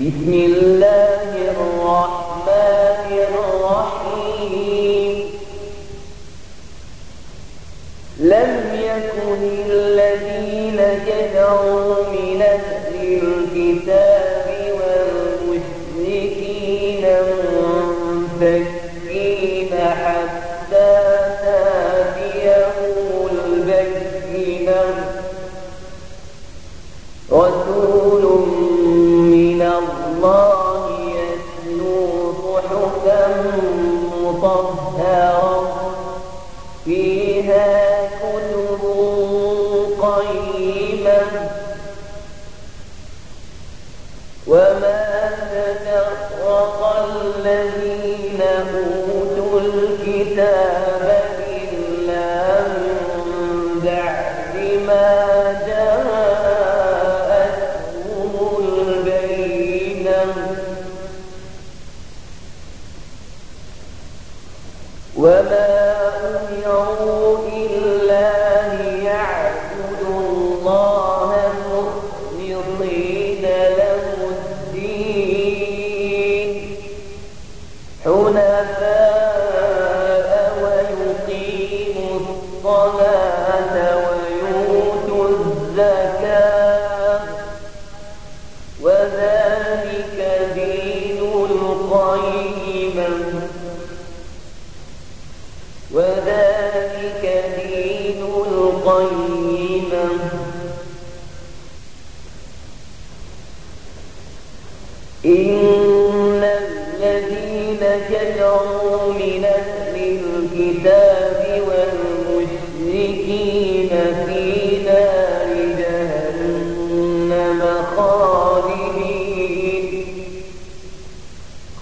بسم الله الرحمن الرحيم. لم يكن الذين كفروا من أهل الكتاب وما الذين أوتوا الكتاب إلا من بعد ما وما أمروا إن الذين كفروا من أهل الكتاب والمشركين في نار جهنم خالدين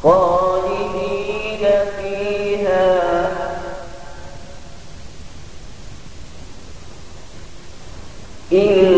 خالدين فيها. إن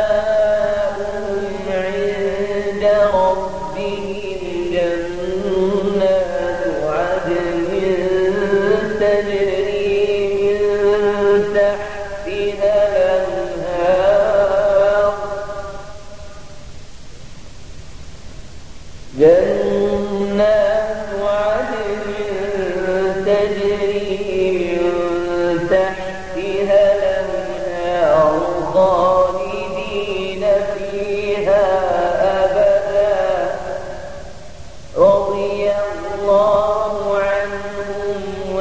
جنات عدن تجري من تحتها فيها أبدا. رضي الله عنهم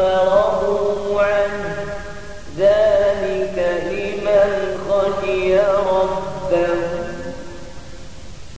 عنه. ذلك لمن خشي ربه.